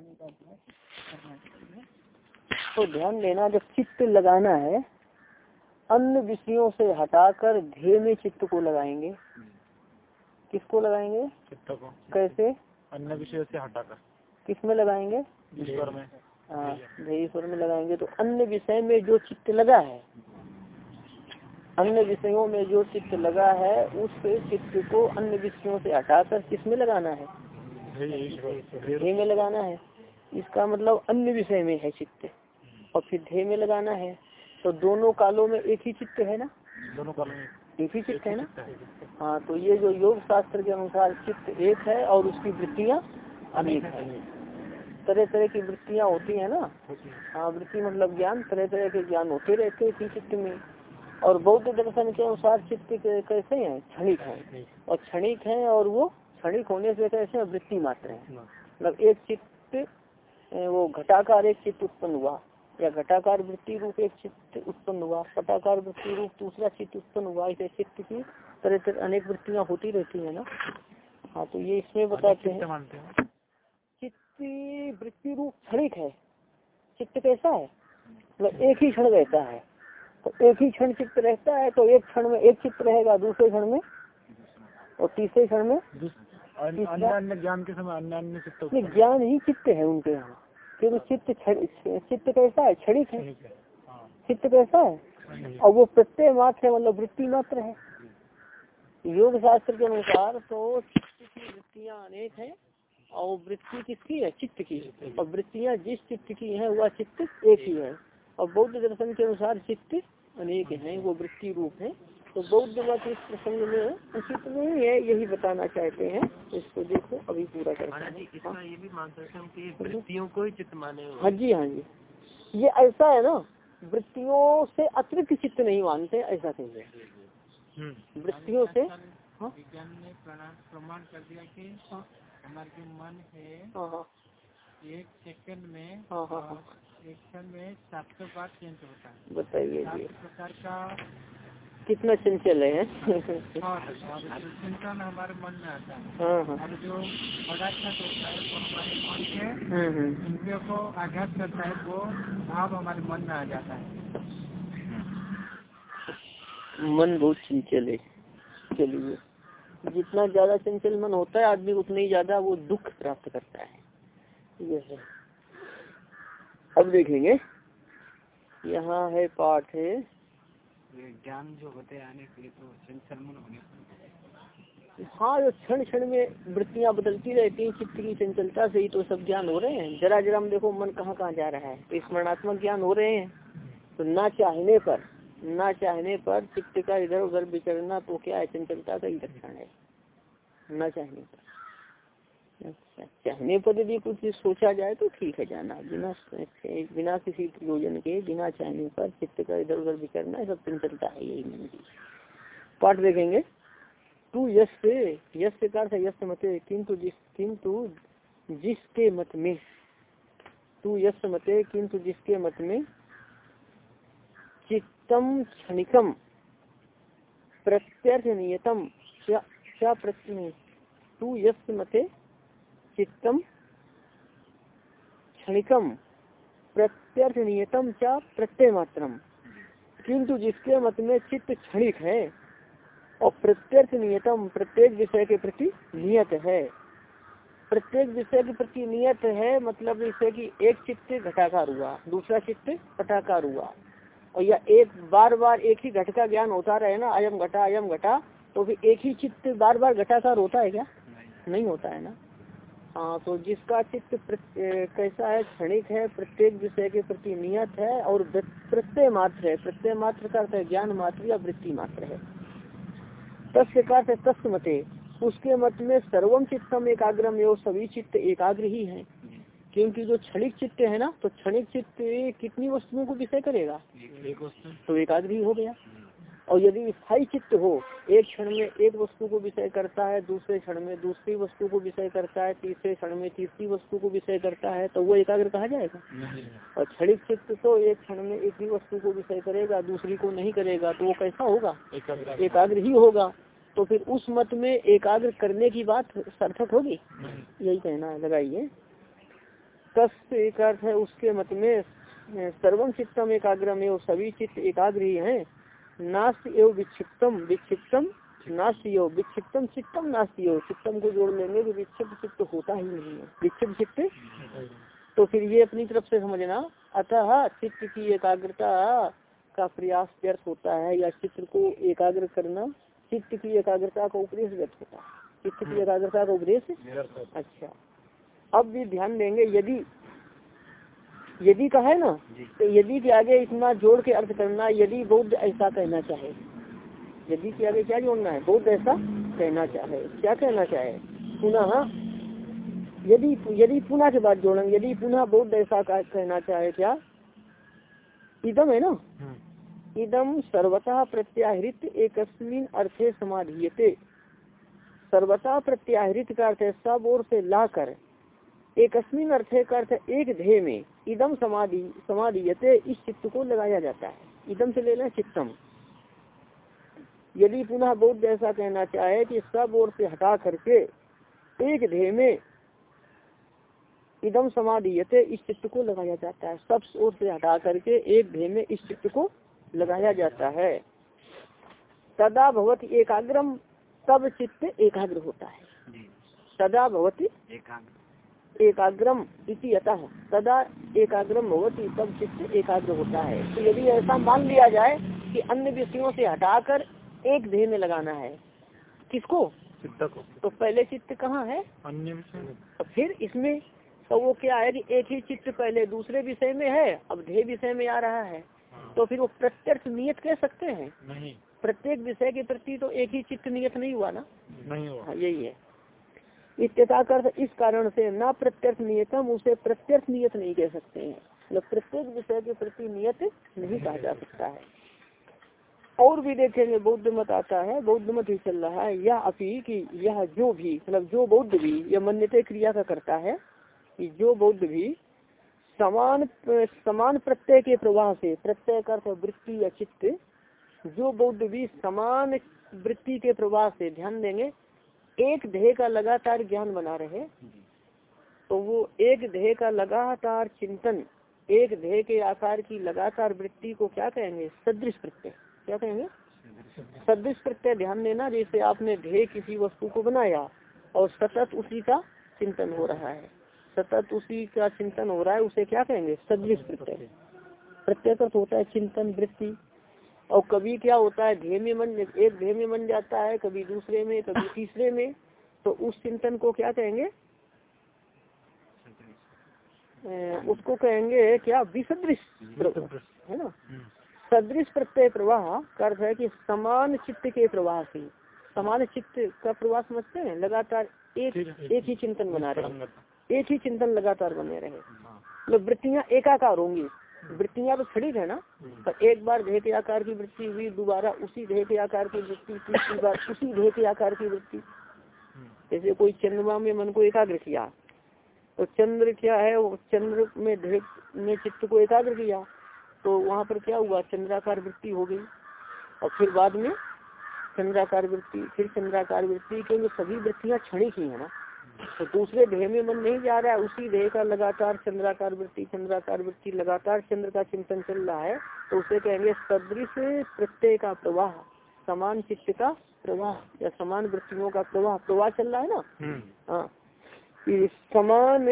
लगाने का तो ध्यान देना जब चित्त लगाना है अन्य विषयों से हटाकर ध्येय में चित्त को लगाएँगे। किसको लगाएँगे? चित्त को। कैसे? अन्य विषयों से हटाकर। किसमें लगाएँगे? ईश्वर में। हाँ ध्येयश्वर में लगाएँगे। तो अन्य विषय में जो चित्त लगा है अन्य विषयों में जो चित्त लगा है उस चित्त को अन्य विषयों से हटाकर किसमें लगाना है? ध्येय में लगाना है। इसका मतलब अन्य विषय में है चित्त। और फिर ध्येय में लगाना है। तो दोनों कालों में एक ही चित्त है ना? दोनों कालों में एक ही चित्त है ना? हाँ तो ये जो योग शास्त्र के अनुसार चित्त एक है और उसकी वृत्तियाँ अनेक है। तरह तरह की वृत्तियाँ होती है ना? हाँ। वृत्ति मतलब ज्ञान। तरह तरह के ज्ञान होते रहते हैं चित्त में। और बौद्ध दर्शन के अनुसार चित्त कैसे हैं? क्षणिक है। और क्षणिक है और वो क्षणिक होने से कैसे वृत्ति मात्र है। मतलब एक चित्त वो घटाकार एक चित्त उत्पन्न हुआ या घटाकार वृत्ति रूप एक चित्त उत्पन्न हुआ पटाकार वृत्ति रूप दूसरा चित्त उत्पन्न हुआ इसे चित्त की तरह तरह अनेक वृत्तियाँ होती रहती है ना? हाँ तो ये इसमें बताते हैं। चित्त वृत्ति रूप क्षणिक है। चित्त कैसा है? मतलब एक ही क्षण रहता है। तो एक ही क्षण चित्त रहता है तो एक क्षण में एक चित्त रहेगा दूसरे क्षण में? और तीसरे क्षण में? अन्य ज्ञान के समय अन्य अन्य चित्त ज्ञान ही चित्त है उनके यहाँ। क्योंकि चित्त चित्त कैसा है? क्षणिक है। चित्त कैसा है। और वो प्रत्यय मात्र है मतलब वृत्ति मात्र है। योग शास्त्र के अनुसार तो चित्त की वृत्तियाँ अनेक है और वृत्ति किसकी है? चित्त की। और वृत्तियाँ जिस चित्त की है वह चित्त एक ही है। और बौद्ध दर्शन के अनुसार चित्त अनेक है वो वृत्ति रूप है। तो बौद्ध मत इस प्रसंग में उचित नहीं है यही बताना चाहते हैं। इसको देखो अभी पूरा करते हैं। इसका ये भी मान सकते हैं कि वृत्तियों को ही चित्त माने हाँ। जी हाँ जी। ये ऐसा है ना वृत्तियों से अतिरिक्त चित्त नहीं मानते ऐसा कहेंगे वृत्तियों से विज्ञान ने प्रमाण कर दिया कि हमारे जो मन है एक सेकंड में हाँ हाँ हाँ। एक क्षण में सात सौ बार चेंज होता है। बताइए प्रकार का कितना चंचल है? चिंतन हमारे मन में आता है। हाँ हमारे मन के हम्म, हम्म। है वो भाव हमारे मन में आ जाता है। मन बहुत चंचल है। चलिए। जितना ज़्यादा चंचल मन होता है आदमी उतना ही ज़्यादा वो दुख प्राप्त करता है। ये है। अब देखेंगे। यहाँ है पाठ है। ज्ञान जो होते आने के लिए तो चंचल होने हाँ जो क्षण क्षण में वृत्तियाँ बदलती रहती हैं, चित्त की चंचलता से ही तो सब ज्ञान हो रहे हैं। जरा जरा हम देखो, मन कहाँ कहाँ जा रहा है। तो स्मरणात्मक ज्ञान हो रहे हैं। तो ना चाहने पर, ना चाहने पर चित्त का इधर उधर विचरना तो क्या है? चंचलता का ही लक्षण है। ना चाहने पर। अच्छा चाहने पर यदि कुछ सोचा जाए तो ठीक है जाना। बिना बिना किसी प्रयोजन के, बिना चाहने पर चित्त का इधर उधर विचरना सब चंचलता है यही मन की पाठ देखेंगे। तू यश से यश से यश मते, किंतु जिस, किंतु जिसके मत में। तू यश मते, किंतु जिसके मत में। चित्तम क्षणिकम, प्रत्यर्थ नियतम क्या तू यश मते चित्तम क्षणिकम प्रत्यर्थ नियतम क्या प्रत्यय मात्रम किंतु जिसके मत में चित्त क्षणिक है और प्रत्यर्थ नियतम प्रत्येक विषय के प्रति नियत है। प्रत्येक विषय के प्रति नियत है मतलब जैसे कि एक चित्त घटाकार हुआ दूसरा चित्त पटाकार हुआ। और या एक बार बार एक ही घट का ज्ञान होता रहे ना अयम घटा अयम घटा तो फिर एक ही चित्त बार बार घटाकार होता है क्या? नहीं होता है ना। हाँ तो जिसका चित्त कैसा है क्षणिक है प्रत्येक विषय के प्रति नियत है और प्रत्यय मात्र है। प्रत्यय मात्र का अर्थ है ज्ञान मात्र या वृत्ति मात्र है। तस्य का तस् मते। उसके मत में सर्वम चित्तम एकाग्रम एवं सभी चित्त एकाग्र ही है। क्योंकि जो क्षणिक चित्त है ना तो क्षणिक चित्त कितनी वस्तुओं को विषय करेगा? तो एकाग्र ही हो गया। और यदि स्थायी चित्त हो एक क्षण में एक वस्तु को विषय करता है दूसरे क्षण में दूसरी वस्तु को विषय करता है तीसरे क्षण में तीसरी वस्तु को विषय करता है तो वो एकाग्र कहा जाएगा? और क्षणिक चित्त तो एक क्षण में एक ही वस्तु को विषय करेगा दूसरी को नहीं करेगा तो वो कैसा होगा? एकाग्र। ही होगा। तो फिर उस मत में एकाग्र करने की बात सार्थक होगी? यही कहना लगाइए। तस्य एक अर्थ है उसके मत में सर्वम चित्तम एकाग्र में सभी चित्त एकाग्र ही है। नास्त एवं विक्षिप्तम विक्षिप्तम नास्त योग विक्षिप्तम चित्तम नास्त योग चित्तम को जोड़ लेंगे कि विक्षिप्त चित्त होता ही नहीं है। विक्षिप्त चित्त तो फिर ये अपनी तरफ़ से समझना। अतः चित्त की एकाग्रता का प्रयास व्यर्थ होता है या चित्र को एकाग्र करना चित्त की एकाग्रता का उपदेश व्यर्थ होता है। चित्त की एकाग्रता का उपदेश? अच्छा। अब भी ध्यान देंगे यदि यदि का है ना तो यदि के आगे इतना जोड़ के अर्थ करना यदि बौद्ध ऐसा कहना चाहे। यदि के आगे क्या जोड़ना है? बौद्ध ऐसा कहना चाहे। क्या कहना चाहे? पुनः यदि यदि पुनः के बाद जोड़ेंगे यदि पुनः बौद्ध ऐसा कहना चाहे क्या? इदम है ना? इदम सर्वथा प्रत्याहृत एक अर्थे समाधीयते। सर्वथा प्रत्याहृत का अर्थ है सब ओर से लाकर। एक अर्थे का अर्थ एक ध्येय में। इदम समाधि समाधियते इस चित्त को लगाया जाता है। इदम से लेना चित्तम। यदि पुनः बौद्ध ऐसा कहना चाहे कि सब ओर से हटा करके एक ध्येय में इदम समाधियते इस चित्त को लगाया जाता है। सब ओर से हटा करके एक ध्येय में इस चित्त को लगाया जाता है। सदा भवती एकाग्रम तब चित्त एकाग्र होता है। सदा भवती एकाग्रम इति अतः सदा एकाग्रम भवती तब चित्त एकाग्र होता है। तो यदि ऐसा मान लिया जाए कि अन्य विषयों से हटाकर एक ध्येय में लगाना है किसको? चित्त को। तो पहले चित्त कहाँ है? अन्य विषय तो फिर इसमें तो वो क्या है कि एक ही चित्त पहले दूसरे विषय में है अब ध्येय विषय में आ रहा है। तो फिर वो प्रत्यक्ष नियत कह सकते हैं? नहीं। प्रत्येक विषय के प्रति तो एक ही चित्त नियत नहीं हुआ ना? नहीं हुआ। हाँ यही है। इत्यता कर इस कारण से न प्रत्यक्ष नियतम उसे प्रत्यक्ष नियत नहीं कह सकते हैं। मतलब प्रत्येक विषय के प्रति नियत नहीं कहा जा सकता है। और भी देखेंगे, बौद्ध मत आता है, बौद्ध मत ही चल रहा है। यह अपी कि यह जो भी मतलब जो बौद्ध भी यह मन्यते क्रिया का करता है, कि जो बौद्ध भी समान समान प्रत्यय के प्रवाह से, प्रत्यय का वृत्ति या चित्त, जो बौद्ध भी समान वृत्ति के प्रवाह से ध्यान देंगे एक ध्येय का लगातार ज्ञान बना रहे तो वो एक ध्येय का लगातार चिंतन, एक ध्येय के आकार की लगातार वृत्ति को क्या कहेंगे? सदृश प्रत्यय। क्या कहेंगे? सदृश प्रत्यय। ध्यान देना, जैसे आपने ध्येय किसी वस्तु को बनाया और सतत उसी का चिंतन हो रहा है। सतत उसी का चिंतन हो रहा है, उसे क्या कहेंगे? सदृश प्रत्यय। प्रत्यय होता है चिंतन वृत्ति। और कभी क्या होता है ध्येय में मन एक ध्येय में मन जाता है कभी दूसरे में कभी तीसरे में तो उस चिंतन को क्या कहेंगे? उसको कहेंगे क्या? विसदृश है ना? सदृश प्रत्यय प्रवाह का अर्थ है कि समान चित्त के प्रवाह से समान चित्त का प्रवाह समझते हैं? लगातार एक एक ही चिंतन बना रहे एक ही चिंतन लगातार बने रहे मतलब वृत्तियाँ एकाकार होंगी। वृत्तियाँ तो खड़ी है ना पर एक बार ध्येय के आकार की वृत्ति हुई दोबारा उसी ध्येय के आकार की वृत्ति तीसरी बार उसी ध्येय के आकार की वृत्ति। जैसे कोई चंद्रमा में मन को एकाग्र किया तो चंद्र क्या है वो चंद्र में ध्येय ने चित्त को एकाग्र किया तो वहाँ पर क्या हुआ चंद्राकार वृत्ति हो गई। और फिर बाद में चंद्राकार वृत्ति फिर चंद्राकार वृत्ति क्योंकि सभी वृत्तियाँ क्षणिक ही है ना। तो दूसरे ध्येय में मन नहीं जा रहा है उसी ध्येय का लगातार चंद्राकार वृत्ति चंद्राकार वृत्ति लगातार चंद्र का चिंतन चल रहा है तो उसे कहेंगे सदृश प्रत्यय का प्रवाह समान चित्त का प्रवाह या समान वृत्तियों का प्रवाह प्रवाह चल रहा है ना? हाँ। समान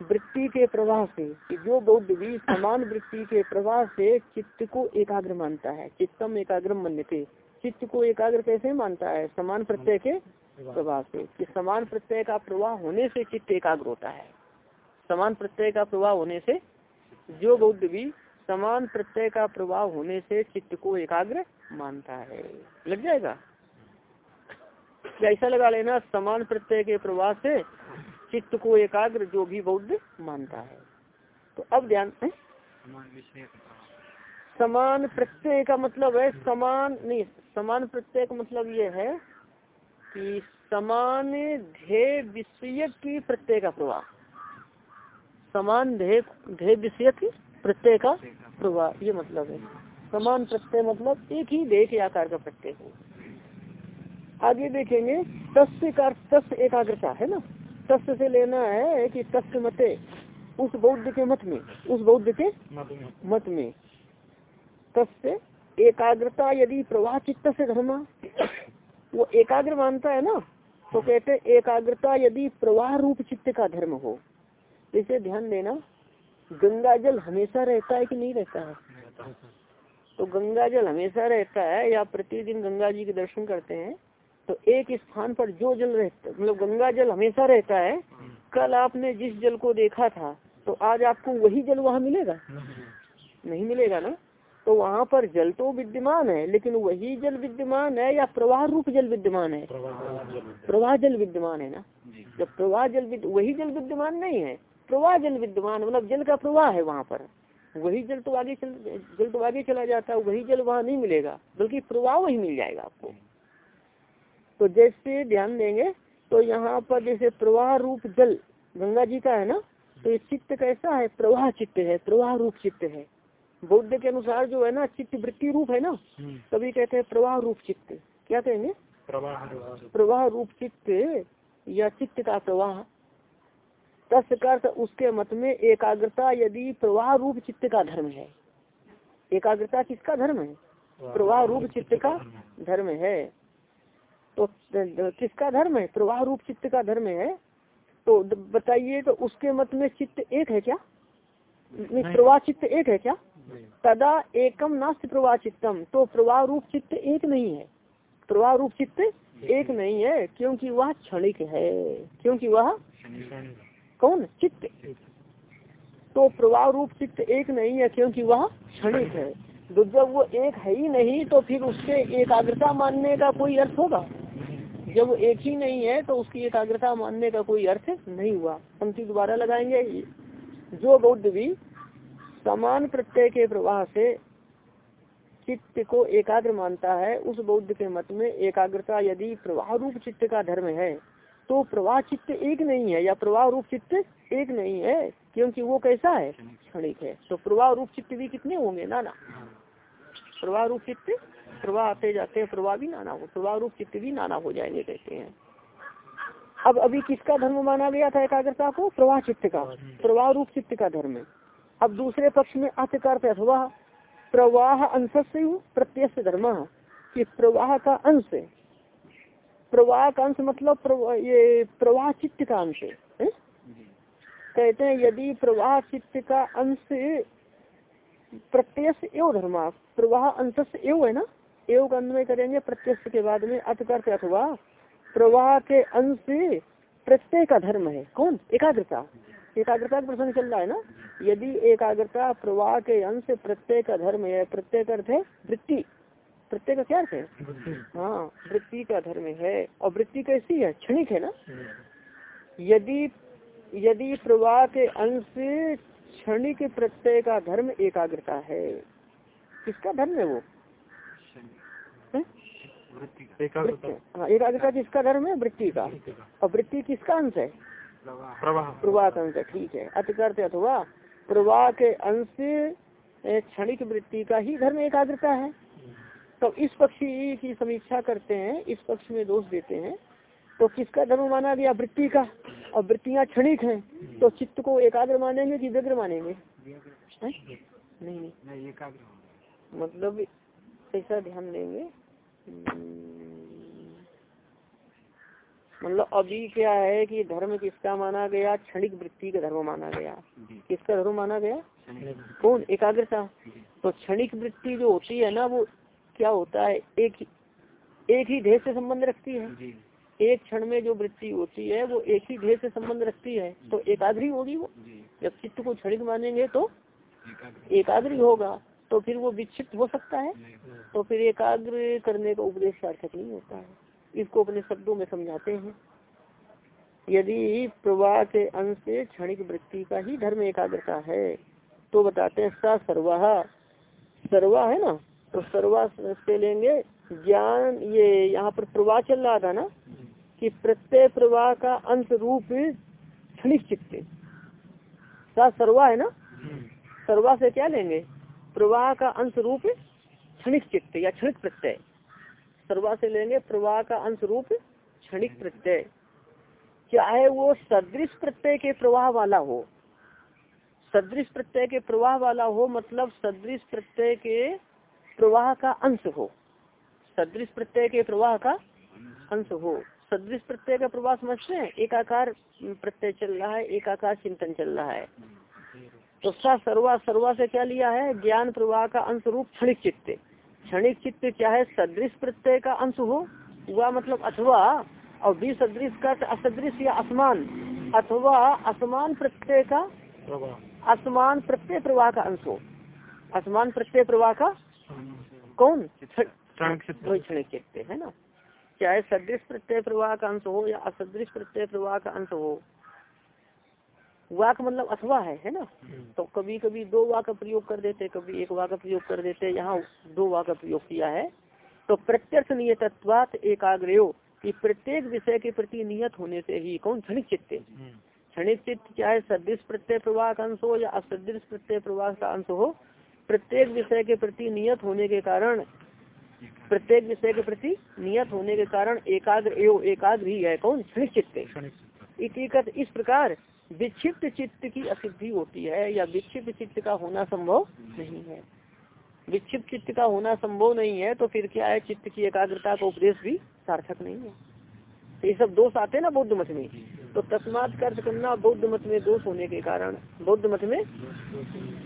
वृत्ति के प्रवाह से जो बौद्ध भी समान वृत्ति के प्रवाह से चित्त को एकाग्र मानता है चित्तम एकाग्र मान्यते। चित्त को एकाग्र कैसे मानता है? समान प्रत्यय के प्रवाह से। कि समान प्रत्यय का प्रवाह होने से चित्त एकाग्र होता है। समान प्रत्यय का प्रवाह होने से जो बौद्ध भी समान प्रत्यय का प्रवाह होने से चित्त को एकाग्र मानता है। लग जाएगा? ऐसा लगा लेना समान प्रत्यय के प्रवाह से चित्त को एकाग्र जो भी बौद्ध मानता है। तो अब ध्यान है? समान प्रत्यय का मतलब है समान नहीं समान प्रत्यय का मतलब ये है कि समान ध्येय विषय की प्रत्यय का प्रवाह समान ध्येय ध्येय विषय की प्रत्यय का प्रवाह ये मतलब है। समान प्रत्यय मतलब एक ही ध्येय के आकार का प्रत्यय हो। आगे देखेंगे तस्य का तस्य एकाग्रता है ना? तस्य से लेना है कि तस्य मते उस बौद्ध के मत में उस बौद्ध के मत में। तस्य एकाग्रता यदि प्रवाह चित्त से धर्म वो एकाग्र मानता है ना तो कहते हैं एकाग्रता यदि प्रवाह रूप चित्त का धर्म हो इसे ध्यान देना, गंगा जल हमेशा रहता है कि नहीं रहता है? तो गंगा जल हमेशा रहता है, या प्रतिदिन गंगा जी के दर्शन करते हैं तो एक स्थान पर जो जल रहता मतलब गंगा जल हमेशा रहता है, कल आपने जिस जल को देखा था तो आज आपको वही जल वहाँ मिलेगा? नहीं मिलेगा ना? तो वहाँ पर जल तो विद्यमान है लेकिन वही जल विद्यमान है या प्रवाह रूप जल विद्यमान है? प्रवाह जल विद्यमान। है ना? जब प्रवाह जल. वही जल विद्यमान नहीं है प्रवाह जल विद्यमान मतलब जल का प्रवाह है वहाँ पर। वही जल तो आगे चल जल तो आगे चला जाता है वही जल वहाँ नहीं मिलेगा बल्कि प्रवाह वही मिल जाएगा आपको। तो जैसे ध्यान देंगे तो यहाँ पर जैसे प्रवाह रूप जल गंगा जी का है ना? तो ये चित्त कैसा है? प्रवाह चित्त है प्रवाह रूप चित्त है। बौद्ध के अनुसार जो है ना चित्त वृत्ति रूप है ना तभी कहते हैं प्रवाह रूप चित्त। क्या कहेंगे? प्रवाह प्रवाह रूप चित्त या चित्त का प्रवाह। तस्कर उसके मत में एकाग्रता यदि प्रवाह रूप चित्त का धर्म है। एकाग्रता किसका धर्म है? प्रवाह रूप चित्त का धर्म है। तो किसका धर्म है? प्रवाह रूप चित्त का धर्म है। तो बताइए तो उसके मत में चित्त एक है क्या? प्रवाह चित्त एक है क्या? तदा एकम नास्त प्रवाह चित्तम तो प्रवाह रूप चित्त एक नहीं है। प्रवाह रूप चित्त एक नहीं है, क्योंकि वह क्षणिक है। क्योंकि वह कौन? चित्त। तो प्रवाह रूप चित्त एक नहीं है, क्योंकि वह क्षणिक है। तो जब वो एक है ही नहीं तो फिर उसके एकाग्रता मानने का कोई अर्थ होगा? जब एक ही नहीं है तो उसकी एकाग्रता मानने का कोई अर्थ नहीं हुआ। पंक्ति दोबारा लगाएँगे। जो बौद्ध भी समान प्रत्यय के प्रवाह से चित्त को एकाग्र मानता है, उस बौद्ध के मत में एकाग्रता यदि प्रवाह रूप चित्त का धर्म है तो प्रवाह चित्त एक नहीं है, या प्रवाह रूप चित्त एक नहीं है, क्योंकि वो कैसा है? क्षणिक है। तो प्रवाह रूप चित्त भी कितने होंगे? नाना। प्रवाह रूप चित्त प्रवाह आते जाते हैं, प्रवाह भी नाना हो प्रवाह रूप चित्त भी नाना हो जाएँगे कहते हैं। अब अभी किसका धर्म माना गया था एकाग्रता को? प्रवाह चित्त का। प्रवाह रूप चित्त का धर्म अब दूसरे पक्ष में अर्थ अथवा प्रवाह अंश से प्रत्यक्ष धर्म कि प्रवाह का अंश प्रवाह का अंश मतलब प्रवा, ये प्रवाह चित्त का अंश है कहते हैं यदि प्रवाह चित्त का अंश प्रत्यक्ष एवं धर्म प्रवाह अंश एवं है ना? एवं अन्वय करेंगे प्रत्यक्ष के बाद में अर्थ करते अथवा प्रवाह के अंश प्रत्यय का धर्म है। कौन? एकाग्रता। एकाग्रता का प्रसंग चल रहा है ना? यदि एकाग्रता प्रवाह के अंश प्रत्यय का धर्म है प्रत्यय का अर्थ है वृत्ति। प्रत्यय का क्या अर्थ है? हाँ वृत्ति का धर्म है। और वृत्ति कैसी है? क्षणिक है ना? यदि यदि प्रवाह के अंश क्षणिक प्रत्यय का धर्म एकाग्रता है किसका धर्म है वो? हाँ? एकाग्रता। किसका धर्म है? वृत्ति का। और वृत्ति किसका अंश है? प्रवाह का अंश ठीक है। अतिकर्त अथवा प्रवाह के अंश क्षणिक वृत्ति का ही धर्म एकाग्रता है। तो इस पक्षी की समीक्षा करते हैं इस पक्ष में दोष देते हैं तो किसका धर्म माना गया? वृत्ति का। और वृत्तियाँ क्षणिक हैं तो चित्त को एकाग्र मानेंगे कि व्यग्र मानेंगे? नहीं नहीं। एकाग्र मतलब ऐसा ध्यान देंगे मतलब अभी क्या है कि धर्म किसका माना गया? क्षणिक वृत्ति का धर्म माना गया। किसका धर्म माना गया? कौन? एकाग्रता। तो क्षणिक वृत्ति जो होती है ना वो क्या होता है? एक ही एक ही ध्येय से संबंध रखती है। एक क्षण में जो वृत्ति होती है वो एक ही ध्येय से संबंध रखती है। तो एकाग्री होगी वो। जब चित्त को क्षणिक मानेंगे तो एकाग्री होगा। तो फिर वो विक्षिप्त हो सकता है। तो फिर एकाग्र करने का उपदेश सार्थक नहीं होता है। इसको अपने शब्दों में समझाते हैं। यदि प्रवाह के अंश से क्षणिक वृत्ति का ही धर्म एकाग्रता है तो बताते हैं सा सर्वा सर्वा है ना? तो सर्वा से लेंगे ज्ञान। ये यहाँ पर प्रवाह चल रहा था ना, कि प्रत्यय प्रवाह का अंत रूप क्षणिक चित्त सा सर्वा है ना? सर्वा से क्या लेंगे? प्रवाह का अंश रूप क्षणिक चित्त या क्षणिक प्रत्यय। सर्वा से लेंगे प्रवाह का अंश रूप क्षणिक प्रत्यय। चाहे वो सदृश प्रत्यय के प्रवाह वाला हो। सदृश प्रत्यय के प्रवाह वाला हो मतलब सदृश प्रत्यय के प्रवाह का अंश हो। सदृश प्रत्यय के प्रवाह का अंश हो। सदृश प्रत्यय का प्रवाह समझते हैं? एकाकार प्रत्यय चल रहा है एकाकार चिंतन चल रहा है। तो सर्वा सर्वा से क्या लिया है? ज्ञान प्रवाह का अंश रूप क्षणिक चित्त क्षणिक चित्त चाहे सदृश प्रत्यय का अंश हो? वह मतलब अथवा और बी सदृश का असदृश या असमान। अथवा असमान प्रत्यय का असमान प्रत्यय प्रवाह का अंश हो। असमान प्रत्यय प्रवाह का कौन? क्षणिक चित्त। है ना? चाहे सदृश प्रत्यय प्रवाह का अंश हो या असदृश प्रत्यय प्रवाह का अंश हो? वाक मतलब अथवा है है ना? तो कभी कभी दो वाक का प्रयोग कर देते कभी एक वाक का प्रयोग कर देते यहाँ दो वाक का प्रयोग किया है। तो प्रत्यक्ष नियतत्वात एकाग्रयो कि प्रत्येक विषय के प्रति नियत होने से ही कौन? क्षणिक चित्त। क्षणिक चित्त चाहे सदृश प्रत्यय प्रवाह का अंश हो या असदृश प्रत्यय प्रवाह का अंश हो प्रत्येक विषय के प्रति नियत होने के कारण प्रत्येक विषय के प्रति नियत होने के कारण एकाग्र एवं एकाग्र ही है कौन? क्षणिक चित्त। इस प्रकार विक्षिप्त चित्त की असिद्धि होती है या विक्षिप्त चित्त का होना संभव नहीं है। विक्षिप्त चित्त का होना संभव नहीं है तो फिर क्या है? चित्त की एकाग्रता का उपदेश भी सार्थक नहीं है। तो ये सब दोष आते हैं ना बौद्ध मत में। तो तस्मात कर्ज करना बौद्ध मत में दोष होने के कारण बौद्ध मत में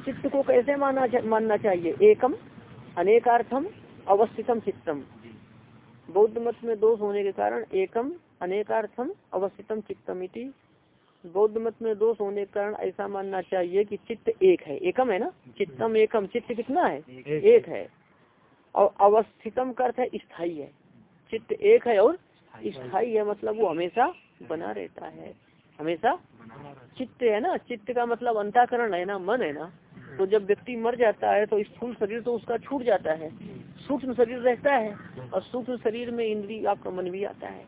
चित्त को कैसे माना चा, मानना चाहिए? एकम अनेकार्थम अवस्थितम चित्तम। बौद्ध मत में दोष होने के कारण एकम अनेकार्थम अवस्थितम चित्तम बौद्ध मत में दोष होने के कारण ऐसा मानना चाहिए कि चित्त एक है। एकम है ना? चित्तम एकम। चित्त कितना है? एक है। और अवस्थितम का अर्थ है स्थायी है। चित्त एक है और स्थायी है। मतलब वो हमेशा बना रहता है। हमेशा चित्त है ना? चित्त का मतलब अंताकरण है ना? मन है ना? तो जब व्यक्ति मर जाता है तो स्थूल शरीर तो उसका छूट जाता है। सूक्ष्म शरीर रहता है और सूक्ष्म शरीर में इंद्री आपका मन भी आता है।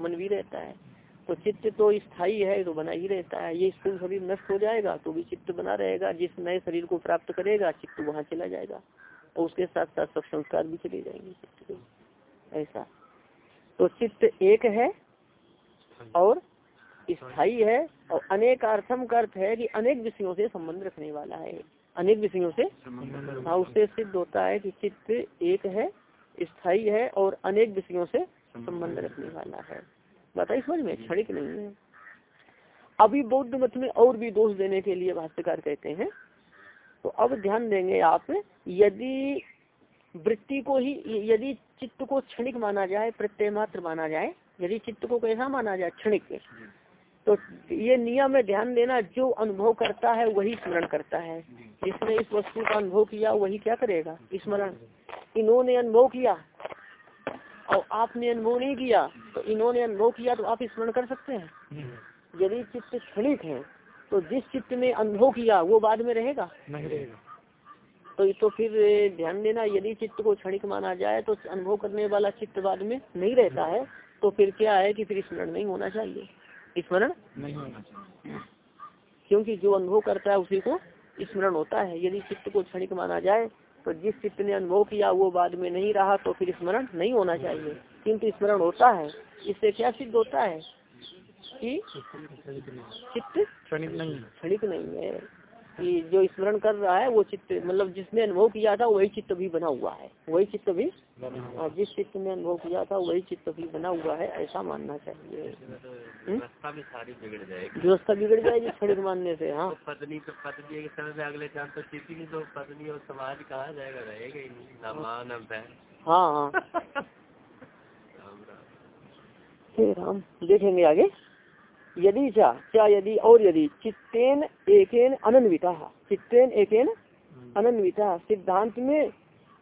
मन भी रहता है। तो चित्त तो स्थायी है तो बना ही रहता है। ये स्थूल शरीर नष्ट हो जाएगा तो भी चित्त बना रहेगा। जिस नए शरीर को प्राप्त करेगा, चित्त वहाँ चला जाएगा। और उसके साथ साथ सब संस्कार भी चले जाएँगे चित्त के। ऐसा। तो चित्त एक है और स्थायी है और अनेक अर्थम का अर्थ है कि अनेक विषयों से संबंध रखने वाला है। अनेक विषयों से हाँ उससे सिद्ध होता है कि चित्त एक है, स्थायी है और अनेक विषयों से संबंध रखने वाला है। बताइए समझ में? क्षणिक नहीं है। अभी बौद्ध मत में और भी दोष देने के लिए भाष्यकार कहते हैं। तो अब ध्यान देंगे आप यदि वृत्ति को ही यदि चित्त को क्षणिक माना जाए प्रत्यय मात्र माना जाए यदि चित्त को कैसा माना जाए क्षणिक तो ये नियम में ध्यान देना जो अनुभव करता है वही स्मरण करता है। जिसने इस वस्तु का अनुभव किया वही क्या करेगा? स्मरण। इन्होंने अनुभव किया और आपने अनुभव नहीं किया तो इन्होंने अनुभव किया तो आप स्मरण कर सकते हैं। यदि चित्त क्षणिक है तो जिस चित्त ने अनुभव किया वो बाद में रहेगा? नहीं रहेगा। तो तो फिर ध्यान देना यदि चित्त को क्षणिक माना जाए तो अनुभव करने वाला चित्त बाद में नहीं रहता है तो फिर क्या है कि फिर स्मरण नहीं होना चाहिए। स्मरण? नहीं होना चाहिए। क्योंकि जो अनुभव करता है उसी को स्मरण होता है। यदि चित्त को क्षणिक माना जाए तो जिस चित्त ने अनुभव किया वो बाद में नहीं रहा तो फिर स्मरण नहीं होना चाहिए। किंतु स्मरण होता है इससे क्या सिद्ध होता है कि चित्त क्षणिक नहीं क्षणिक नहीं है। कि जो स्मरण कर रहा है वो चित्त मतलब जिसने अनुभव किया था वही चित्त भी बना हुआ है। वही चित्त भी और जिस चित्त ने अनुभव किया था वही चित्त भी बना हुआ है ऐसा मानना चाहिए। व्यवस्था बिगड़ जाएगी। क्षणिक मानने से हाँ। तो पत्नी तो पत्नी के समय में अगले चाँद तो स्थिति नहीं तो पत्नी और समाज कहा जाएगा? रहेगा ही हाँ। हे राम देखेंगे आगे। यदि चा क्या यदि और यदि चित्तेन एकेन अनन्विता। चित्तेन एकेन अनन्विता। सिद्धांत में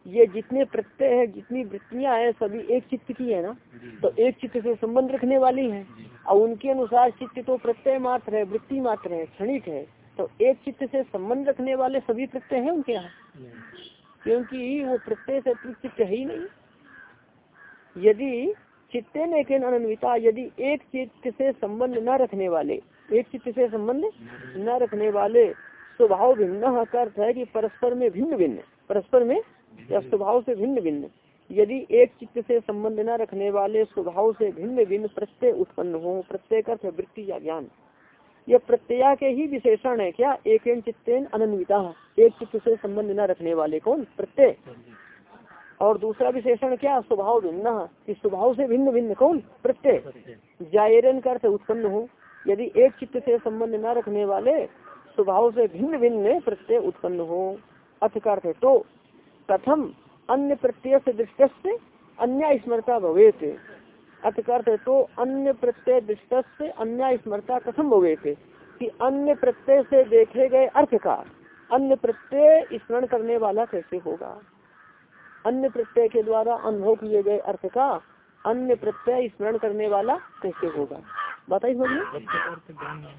ये जितने प्रत्यय है जितनी वृत्तियाँ हैं सभी एक चित्त की है ना? तो एक चित्त से संबंध रखने वाली है। और उनके अनुसार चित्त तो प्रत्यय मात्र है वृत्ति मात्र है क्षणिक है। तो एक चित्त से संबंध रखने वाले सभी प्रत्यय हैं उनके यहाँ? क्योंकि वो प्रत्यय से अतिरिक्त चित्त है ही नहीं। यदि चित्ते ने के अनन्विता, यदि एक चित्त से संबंध न रखने वाले, एक चित्त से संबंध न रखने वाले स्वभाव भिन्न का अर्थ है कि परस्पर में भिन्न भिन्न, परस्पर में या स्वभाव से भिन्न भिन्न। यदि एक चित्त से संबंध न रखने वाले स्वभाव से भिन्न भिन्न प्रत्यय उत्पन्न हो, प्रत्यय का वृत्ति या ज्ञान। यह प्रत्यय के ही विशेषण है, क्या? एक चित्तेन अनन्विता। एक चित्त से संबंध न रखने वाले कौन? प्रत्यय। और दूसरा विशेषण क्या? स्वभाव भिन्न कि स्वभाव से भिन्न भिन्न कौन? प्रत्यय। जायरन कर अर्थ उत्पन्न हो। यदि एक चित्त से संबंध न रखने वाले, स्वभाव से भिन्न भिन्न प्रत्यय उत्पन्न हो। अर्थ तो। प्रथम अन्य प्रत्यय से दृष्ट से अन्य स्मृता भवेत। अर्थ का अर्थ तो। अन्य प्रत्यय दृष्ट से अन्य स्मृता कथम भवेत। कि अन्य प्रत्यय से देखे गए अर्थ का। अन्य प्रत्यय स्मरण करने वाला कैसे होगा? अन्य प्रत्यय के द्वारा अनुभव किए गए अर्थ का अन्य प्रत्यय स्मरण करने वाला कैसे होगा? बताइए समझिए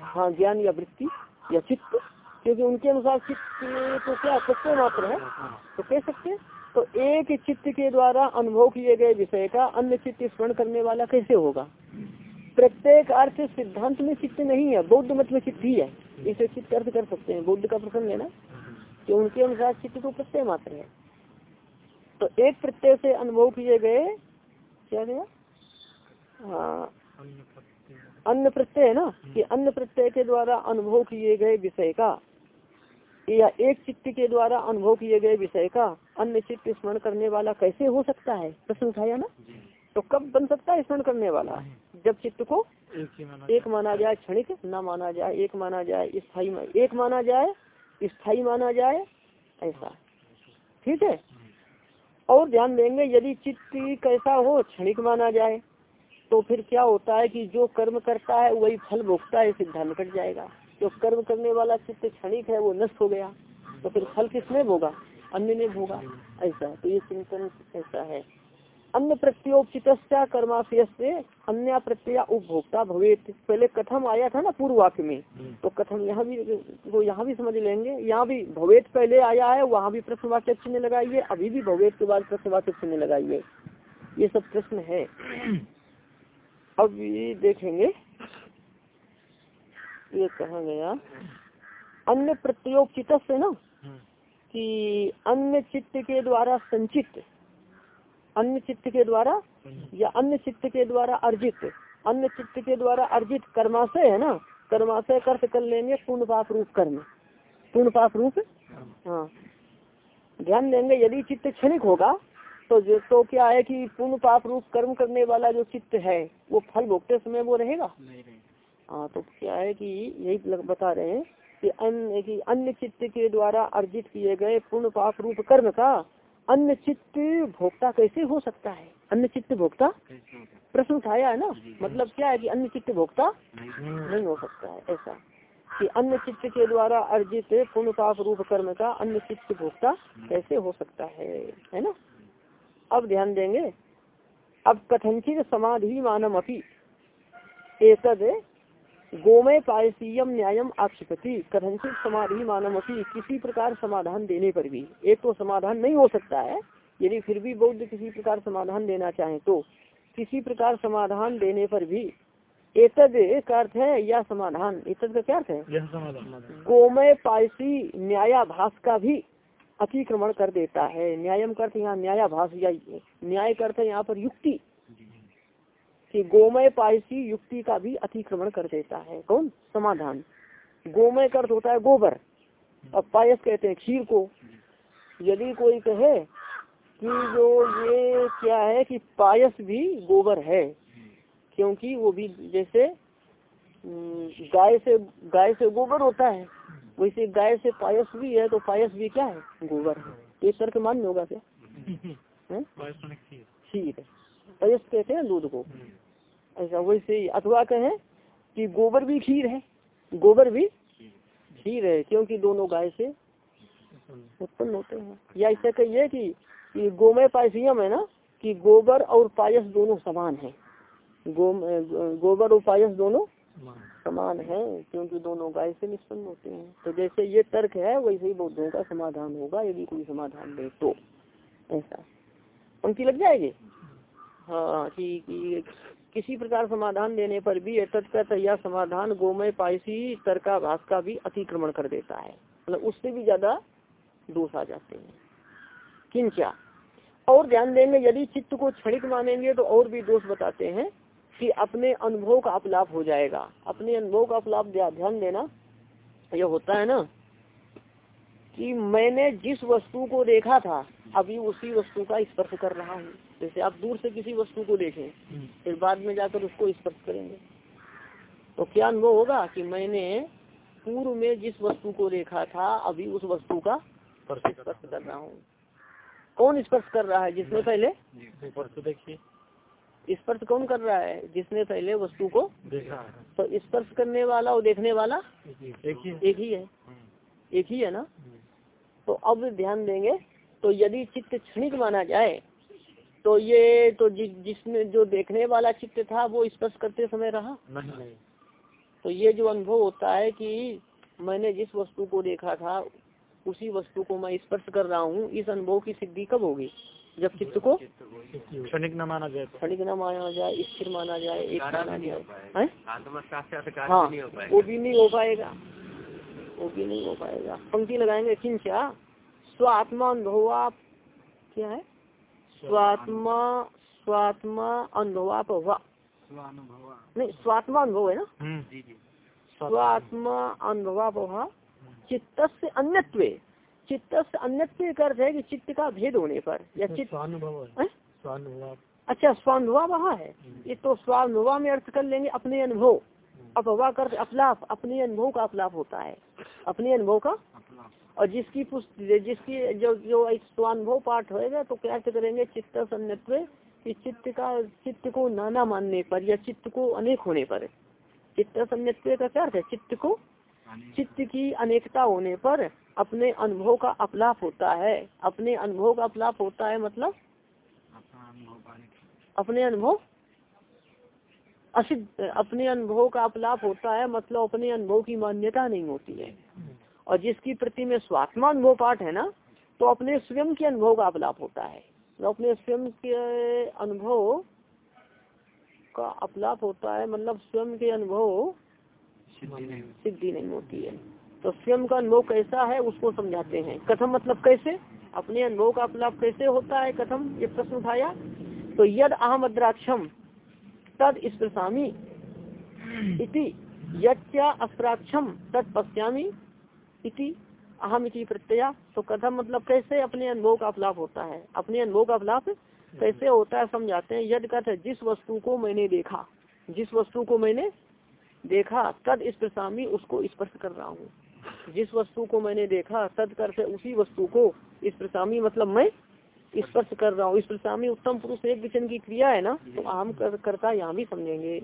हाँ ज्ञान या वृत्ति या चित्त, क्योंकि उनके अनुसार चित्त तो क्या, सत्य मात्र है। तो कह सकते हैं तो एक चित्त के द्वारा अनुभव किए गए विषय का अन्य चित्त स्मरण करने वाला कैसे होगा? प्रत्येक अर्थ सिद्धांत में चित्त नहीं है, बौद्ध मत में चित्त ही है। इसे चित्त अर्थ कर सकते हैं। बौद्ध का प्रसंग है ना, कि उनके अनुसार चित्त तो प्रत्यय मात्र है। तो एक प्रत्यय से अनुभव किए गए क्या गया हाँ। अन्य प्रत्यय है ना कि अन्य प्रत्यय के द्वारा अनुभव किए गए विषय का या एक चित्त के द्वारा अनुभव किए गए विषय का अन्य चित्त स्मरण करने वाला कैसे हो सकता है? प्रश्न उठाया ना? तो कब बन सकता है स्मरण करने वाला? जब चित्त को एक माना जाए। क्षणिक न माना जाए एक माना जाए स्थायी एक माना जाए स्थायी माना जाए ऐसा। ठीक है? और ध्यान देंगे, यदि चित्त कैसा हो, क्षणिक माना जाए तो फिर क्या होता है कि जो कर्म करता है, वही फल भोगता है सिद्धांत कट जाएगा। जो कर्म करने वाला चित्त क्षणिक है, वो नष्ट हो गया तो फिर फल किसने भोगा? अन्य ने भोगा। ऐसा तो ये चिंतन ऐसा है। अन्य प्रत्योपचित कर्माशय से अन्य प्रत्यय उपभोक्ता भवेत। पहले कथम आया था ना पूर्व वाक्य में तो कथम यहाँ भी वो यहाँ भी समझ लेंगे। यहाँ भी भवेत पहले आया है वहाँ भी प्रश्न वाक्य चिन्ह लगाइए अभी भी भवेत के बाद प्रश्न वाक्य चिन्ह लगाइए ये सब प्रश्न है। अब ये देखेंगे। ये कहा गया। अन्य प्रत्योपचित से ना कि अन्य चित्त के द्वारा संचित अन्य चित्त के द्वारा या अन्य चित्त के द्वारा अर्जित। अन्य चित्त के द्वारा अर्जित कर्माशय है ना? कर्माशय कर्त कर लेंगे पूर्ण पाप रूप कर्म। पूर्ण पाप रूप? हाँ। ध्यान देंगे यदि चित्त क्षणिक होगा तो जो तो क्या है कि पूर्ण पाप रूप कर्म करने वाला जो चित्त है वो फल भोगते समय वो रहेगा? हाँ तो क्या है कि यही बता रहे हैं कि अन्य कि अन्य चित्त के द्वारा अर्जित किए गए पूर्ण पाप रूप कर्म का अन्य चित्त भोक्ता कैसे हो सकता है? अन्य चित्त भोक्ता? प्रश्न उठाया है ना? मतलब क्या है कि अन्य चित्त भोक्ता? नहीं हो सकता है ऐसा। कि अन्य चित्त के द्वारा अर्जित पूर्ण पाप रूप कर्म का अन्य चित्त भोक्ता कैसे हो सकता है? है ना? अब ध्यान देंगे। अब कथनचित समाधि मानम अपी एक गोमय पायसीयम न्यायम आक्षिपति कथनचित समाधि अपी किसी प्रकार समाधान देने पर भी। एक तो समाधान नहीं हो सकता है यदि फिर भी बौद्ध किसी प्रकार समाधान देना चाहे तो। किसी प्रकार समाधान देने पर भी एतद का अर्थ है या समाधान? एतद का क्या अर्थ है? गोमय पायसी न्यायाभास का भी अतिक्रमण कर देता है। न्यायम का अर्थ यहाँ न्यायाभास या न्याय का अर्थ यहाँ पर युक्ति। कि गोमय पायसी युक्ति का भी अतिक्रमण कर देता है। कौन? समाधान। गोमय का अर्थ होता है गोबर। अब पायस कहते हैं खीर को। यदि कोई कहे कि जो ये क्या है कि पायस भी गोबर है क्योंकि वो भी जैसे गाय से गाय से गोबर होता है वैसे गाय से पायस भी है तो पायस भी क्या है? गोबर है। ये तर्क मान्य होगा क्या? खीर। पायस कहते हैं दूध को। ऐसा वैसे अथवा कहें कि गोबर भी खीर है। गोबर भी खीर है क्योंकि दोनों गाय से उत्पन्न होते हैं। या ऐसा कहिए कि, कि गोमय पायसियम है ना कि गोबर और पायस दोनों समान है। गो गोबर और पायस दोनों समान है क्योंकि दोनों गाय से निष्पन्न होते हैं। तो जैसे ये तर्क है वैसे ही बौद्धों का समाधान होगा यदि कोई समाधान दे तो। ऐसा। पंक्ति लग जाएगी? हाँ कि, कि किसी प्रकार समाधान देने पर भी तत्कत यह समाधान गोमय पायसी तर्काभास का भी अतिक्रमण कर देता है। मतलब उससे भी ज़्यादा दोष आ जाते हैं। किंचा और ध्यान देंगे, यदि चित्त को क्षणिक मानेंगे तो और भी दोष बताते हैं कि अपने अनुभव का अपलाप हो जाएगा। अपने अनुभव का अपलाप ध्यान देना, यह होता है ना कि मैंने जिस वस्तु को देखा था अभी उसी वस्तु का स्पर्श कर रहा हूँ। जैसे आप दूर से किसी वस्तु को देखें फिर बाद में जाकर उसको स्पर्श करेंगे। तो क्या अनुभव होगा कि मैंने पूर्व में जिस वस्तु को देखा था अभी उस वस्तु का स्पर्श कर रहा हूँ। कौन स्पर्श कर रहा है? जिसने पहले देखिए स्पर्श कौन कर रहा है? जिसने पहले वस्तु को देखा। तो स्पर्श करने वाला और देखने वाला एक ही एक ही है। एक ही है ना? तो अब ध्यान देंगे। तो यदि चित्त क्षणिक माना जाए तो ये तो जि, जिसने जो देखने वाला चित्त था वो स्पर्श करते समय रहा? नहीं तो ये जो अनुभव होता है कि मैंने जिस वस्तु को देखा था उसी वस्तु को मैं स्पर्श कर रहा हूँ इस अनुभव की सिद्धि कब होगी? जब चित्त को क्षणिक न माना जाए तो। क्षणिक न माना जाए स्थिर माना जाए एक माना जाए। हैं? वो भी नहीं हो पाएगा। वो भी नहीं हो पाएगा। पंक्ति लगाएँगे किंचा स्वात्मा अनुभवा क्या है? स्वात्मा स्वात्मा अनुभवाप हुआ नहीं स्वात्मा अनुभव है ना? हम्म। जी जी। स्वात्मा अनुभवाप हुआ चित्त से अन्यत्व। चित्त से अन्यत्व का अर्थ है कि चित्त का भेद होने पर या चित्त स्वानुभव है। हैं? स्वानुभव। अच्छा स्वानुभवा वहा है। ये तो स्वानुभवा में अर्थ कर लेंगे अपने अनुभव। अपवा कर अपलाप अपने अनुभव का अपलाप होता है। अपने अनुभव का। और जिसकी पुस्त जिसकी जो जो स्वानुभव पाठ होएगा तो क्या करेंगे? चित्त सन्नत्व, कि चित्त का, चित्त को नाना मानने पर या चित्त को अनेक होने पर। चित्त सन्नत्व का क्या है? चित्त को, चित्त की अनेकता होने पर अपने अनुभव का अपलाप होता है। अपने अनुभव का अपलाप होता है मतलब अपने अनुभव असिद्ध अपने अनुभव का अपलाप होता है मतलब अपने अनुभव की मान्यता नहीं होती है। और जिसकी प्रति में स्वात्मा अनुभव पाठ है ना तो अपने स्वयं के अनुभव का अपलाप होता है। तो अपने स्वयं के अनुभव का अपलाप होता है मतलब स्वयं के अनुभव सिद्धि नहीं होती। है। तो स्वयं का अनुभव कैसा है उसको समझाते हैं। कथम मतलब कैसे? अपने अनुभव का अपलाप कैसे होता है? कथम ये प्रश्न उठाया। तो यद अहम अद्राक्षम तद स्पृशामी इति यच्चा अस्त्राक्षम पश्यामी। इति अहम इति प्रत्यय। तो कथम मतलब कैसे अपने अनुभव का अपलाप होता है? अपने अनुभव का अपलाप कैसे होता है समझाते हैं। यद कथ, जिस वस्तु को मैंने देखा, जिस वस्तु को मैंने देखा, तद स्पर्शामी उसको स्पर्श कर रहा हूँ। जिस वस्तु को मैंने देखा, तद करते उसी वस्तु को स्पर्शामी मतलब मैं स्पर्श कर रहा हूँ। स्पर्शामी उत्तम पुरुष एक विचन की क्रिया है ना तो आम कर, करता यहाँ भी समझेंगे।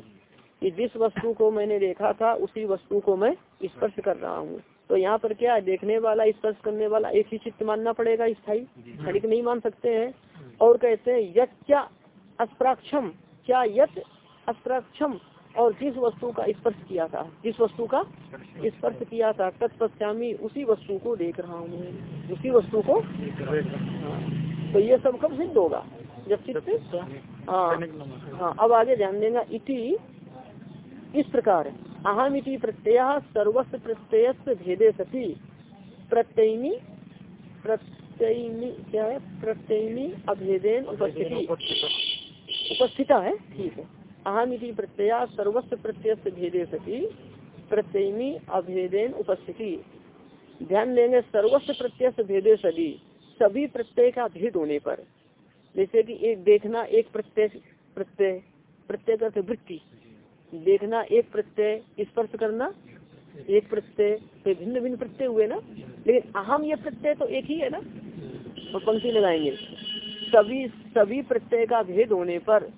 कि जिस वस्तु को मैंने देखा था उसी वस्तु को मैं स्पर्श कर रहा हूँ। तो यहाँ पर क्या है देखने वाला स्पर्श करने वाला एक ही चित्त मानना पड़ेगा स्थायी खड़िक नहीं मान सकते हैं। और कहते हैं क्या अस्प्राक्षम क्या यत अस्प्राक्षम और जिस वस्तु का स्पर्श किया था जिस वस्तु का स्पर्श किया था तत्पश्चामी उसी वस्तु को देख रहा हूँ। उसी वस्तु को तो ये सब कब सिद्ध होगा? जब चित्त हाँ हाँ? अब आगे ध्यान देगा इति इस प्रकार अहम इति प्रत्यय सर्वस्व प्रत्यय भेदे सती। प्रत्ययनी प्रत्ययनी क्या है? प्रत्ययनी अभेदेन उपस्थिति। उपस्थिता। है? ठीक है। अहम इति प्रत्यय सर्वस्व प्रत्यय भेदे सती। प्रत्ययनी अभेदेन उपस्थिति। ध्यान देंगे सर्वस्व प्रत्यय भेदे सदी सभी प्रत्यय का भेद होने पर जैसे कि एक देखना एक प्रत्यय प्रत्यय प्रत्यय करते वृत्ति। देखना एक प्रत्यय स्पर्श करना एक प्रत्यय तो भिन्न भिन्न प्रत्यय हुए ना? लेकिन अहम ये प्रत्यय तो एक ही है ना? तो पंक्ति लगाएँगे। सभी सभी प्रत्यय का भेद होने पर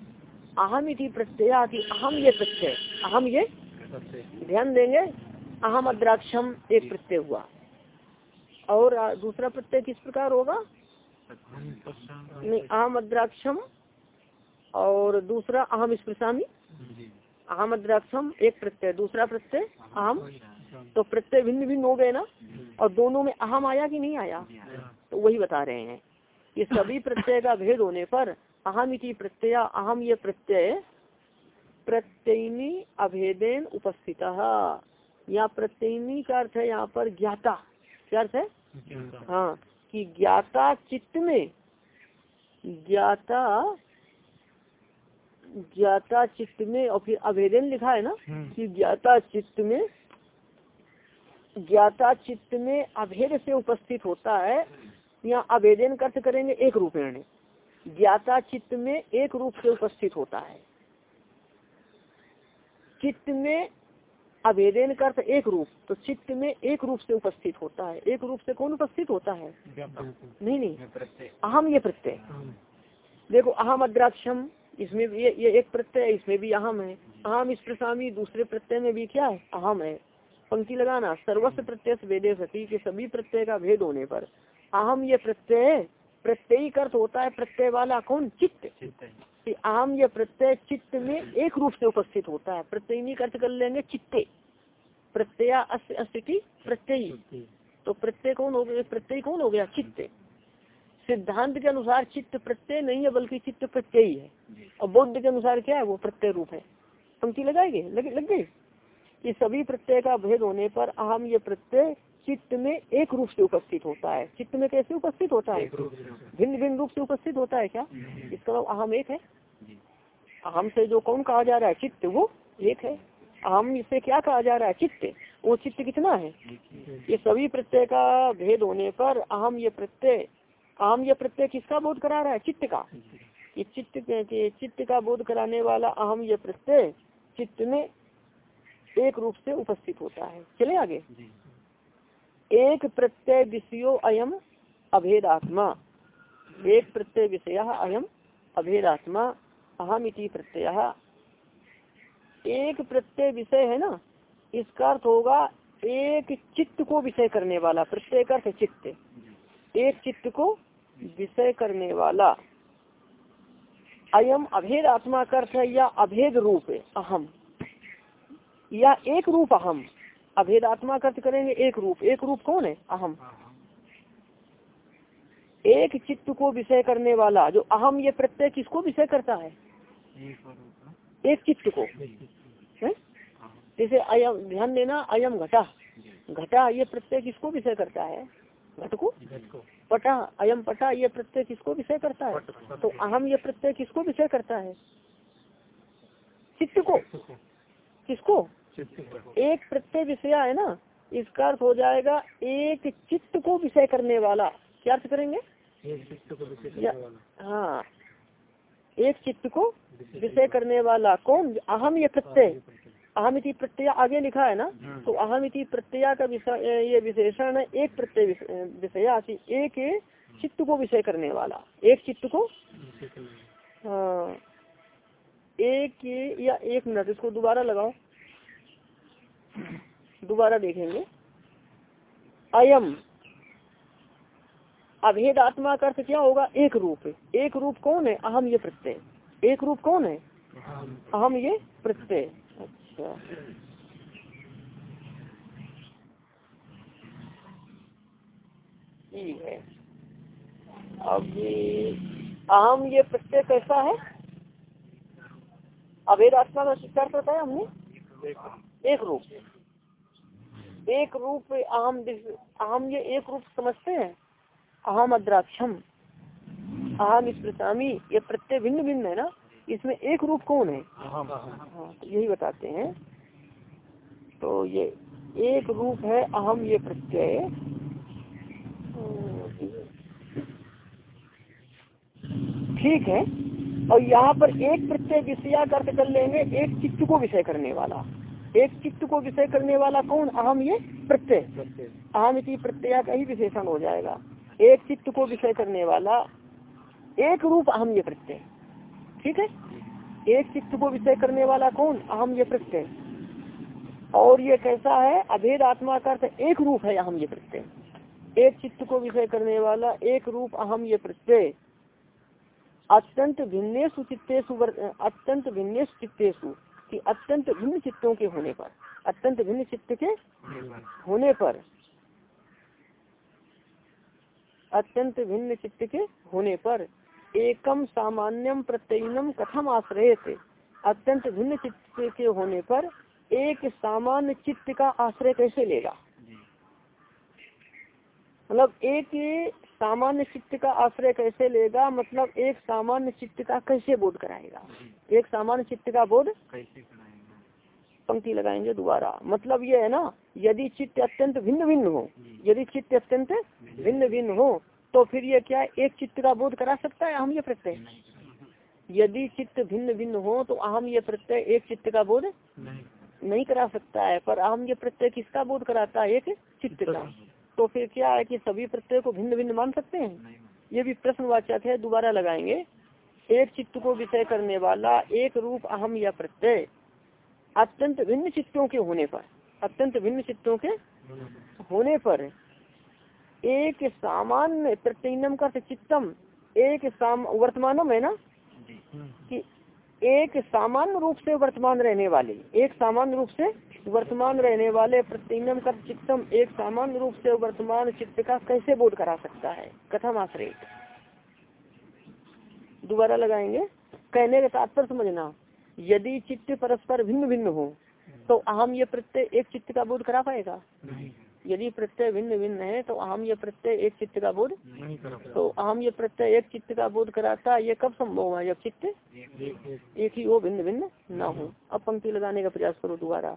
अहम इति प्रत्यय अहम ये प्रत्यय अहम ये ध्यान देंगे अहम अद्राक्षम एक प्रत्यय हुआ। और दूसरा प्रत्यय किस प्रकार होगा? नहीं अहम अद्राक्षम और दूसरा अहम स्पृशामी अहम अद्राक्षम एक प्रत्यय दूसरा प्रत्यय अहम तो प्रत्यय भिन्न भिन्न हो गए ना? और दोनों में अहम आया कि नहीं आया? तो वही बता रहे हैं। कि सभी प्रत्यय का भेद होने पर अहम इति प्रत्यय अहम ये प्रत्यय प्रत्ययनी अभेदेन उपस्थित। यहाँ प्रत्ययनी का अर्थ है यहाँ पर ज्ञाता। क्या अर्थ है हाँ कि ज्ञाता चित्त में ज्ञाता ज्ञाता चित्त में और फिर अभेदन लिखा है ना हम्म। कि ज्ञाता चित्त में ज्ञाता चित्त में अभेद से उपस्थित होता है यहाँ अभेदन अर्थ करेंगे एक रूपेण ज्ञाता चित्त में एक रूप से उपस्थित होता है। चित्त में अभेदन अर्थ एक रूप तो चित्त में एक रूप से उपस्थित होता है। एक रूप से कौन उपस्थित होता है? नहीं नहीं। अहम ये प्रत्यय। देखो अहम अद्राक्षम इसमें भी ये, एक प्रत्यय इसमें भी अहम है। अहम इस प्रसामी दूसरे प्रत्यय में भी क्या है? अहम है। पंक्ति लगाना सर्वस्व प्रत्यय वेदे सती के सभी प्रत्यय का भेद होने पर। अहम ये प्रत्यय प्रत्यय अर्थ होता है प्रत्यय वाला कौन? चित्त। अहम ये प्रत्यय चित्त में एक रूप से उपस्थित होता है। प्रत्यय अर्थ कर लेंगे चित्ते। प्रत्यय अस्थिति प्रत्यय। तो प्रत्यय कौन हो गया? प्रत्यय कौन हो गया? चित्त। सिद्धांत के अनुसार चित्त प्रत्यय नहीं है बल्कि चित्त प्रत्यय है। और बौद्ध के अनुसार क्या है? वो प्रत्यय रूप है। पंक्ति लगाएँगे? लग, लग गई? कि सभी प्रत्यय का भेद होने पर अहम ये प्रत्यय चित्त में एक रूप से उपस्थित होता है। चित्त में कैसे उपस्थित होता है? भिन्न भिन्न रूप से उपस्थित होता है क्या? इसका मतलब अहम एक है। अहम से जो कौन कहा जा रहा है? चित्त वो एक है। अहम इससे क्या कहा जा रहा है? चित्त। वो चित्त कितना है? ये सभी प्रत्यय का भेद होने पर अहम ये प्रत्यय अहम ये प्रत्यय किसका बोध करा रहा है? चित्त का। ये चित्त के चित्त का बोध कराने वाला अहम ये प्रत्यय चित्त में एक रूप से उपस्थित होता है। चले आगे? एक प्रत्यय विषयो अयम अभेदात्मा। एक प्रत्यय विषय अयम अभेदात्मा। अहम इति प्रत्यय। एक प्रत्यय विषय है ना? इसका अर्थ होगा एक चित्त को विषय करने वाला। प्रत्यय अर्थ चित्त। एक चित्त को विषय करने वाला। अयम अभेद आत्मा का अर्थ है या अभेद रूप अहम। या एक रूप अहम। अभेद आत्मा का अर्थ करेंगे एक रूप। एक रूप कौन है? अहम। एक चित्त को विषय करने वाला, जो अहम ये प्रत्यय किसको विषय करता है? एक चित्त को। जैसे अयम, ध्यान देना, अयम घटा। घटा ये प्रत्यय किसको विषय करता है? घट को? पटा, अयम पटा ये प्रत्यय किसको विषय करता है? तो अहम ये प्रत्यय किसको विषय करता है? चित्त को। किसको? एक प्रत्यय विषय है ना इसका अर्थ हो जाएगा एक चित्त को विषय करने वाला। क्या अर्थ करेंगे? हाँ। एक चित्त को विषय करने वाला। कौन? अहम ये प्रत्यय। अहमिति प्रत्यय। आगे लिखा है ना? तो अहमिति प्रत्यय का विषय ये विशेषण है एक प्रत्यय विषय एक चित्त को विषय करने वाला। एक चित्त को? हाँ। एक या एक मिनट इसको दोबारा लगाओ। दोबारा देखेंगे। अयम। अभेद आत्मा का अर्थ क्या होगा? एक रूप एक रूप कौन है? अहम ये प्रत्यय। एक रूप कौन है? अहम ये प्रत्यय। अच्छा। ठीक है। अब अहम ये प्रत्यय कैसा है? अभेद आत्मा का स्वीकार करता है हमने? एक रूप। एक रूप अहम अहम ये एक रूप समझते हैं। अहम अद्राक्षम। अहम स्मृतामी ये प्रत्यय भिन्न भिन्न है ना? इसमें एक रूप कौन है? हाँ तो यही बताते हैं। तो ये एक रूप है अहम ये प्रत्यय। ठीक है। और यहाँ पर एक प्रत्यय विषया अर्थ कर लेंगे एक चित्त को विषय करने वाला। एक चित्त को विषय करने वाला कौन? अहम ये प्रत्यय। अहम इसी प्रत्यय का ही विशेषण हो जाएगा। एक चित्त को विषय करने वाला एक रूप अहम ये प्रत्यय। ठीक है? एक चित्त को विषय करने वाला कौन? अहम ये प्रत्यय। और ये कैसा है? अभेद आत्मा का अर्थ एक रूप है अहम ये प्रत्यय। एक चित्त को विषय करने वाला एक रूप अहम ये प्रत्यय। अत्यंत भिन्नेशु चित्तेशु अत्यंत भिन्नेश चित्तेशु कि अत्यंत भिन्न चित्तों के होने पर अत्यंत भिन्न चित्त के होने पर अत्यंत भिन्न चित्त के होने पर एकम सामान्यम प्रत्ययनम कथम आश्रय थे अत्यंत भिन्न चित्त के होने पर एक सामान्य चित्त का आश्रय कैसे लेगा? मतलब एक सामान्य चित्त का आश्रय कैसे लेगा? मतलब एक सामान्य चित्त का कैसे बोध कराएगा? एक सामान्य चित्त का बोध कैसे पंक्ति लगाएँगे दोबारा। मतलब ये है ना यदि चित्त अत्यंत भिन्न भिन्न हो यदि चित्त अत्यंत भिन्न भिन्न हो तो फिर ये क्या एक चित्त का बोध करा सकता है हम ये प्रत्यय? यदि चित्त भिन्न भिन्न हो तो अहम ये प्रत्यय एक चित्त का बोध नहीं नहीं करा सकता है। पर अहम ये प्रत्यय किसका बोध कराता है? एक चित्त का। तो फिर क्या है कि सभी प्रत्यय को भिन्न भिन्न मान सकते हैं? ये भी प्रश्नवाचक है दोबारा लगाएँगे। एक चित्त को विषय करने वाला एक रूप अहम या प्रत्यय अत्यंत भिन्न चित्तों के होने पर अत्यंत भिन्न चित्तों के होने पर एक सामान्य प्रत्ययनम का चित्तम एक साम वर्तमानम है ना? कि एक सामान्य रूप से वर्तमान रहने वाले एक सामान्य रूप से वर्तमान रहने वाले प्रत्ययनम का चित्तम एक सामान्य रूप से वर्तमान चित्त का कैसे बोध करा सकता है? कथम आश्रय दोबारा लगाएँगे। कहने का तात्पर्य समझना यदि चित्त परस्पर भिन्न भिन्न हो तो अहम ये प्रत्यय एक चित्त का बोध करा पाएगा? नहीं। यदि प्रत्यय भिन्न भिन्न है तो अहम ये प्रत्यय एक चित्त का बोध तो अहम ये प्रत्यय एक चित्त का बोध कराता ये कब संभव हुआ? जब चित्त एक ही। हो भिन्न भिन्न ना हो। अब पंक्ति लगाने का प्रयास करो दोबारा।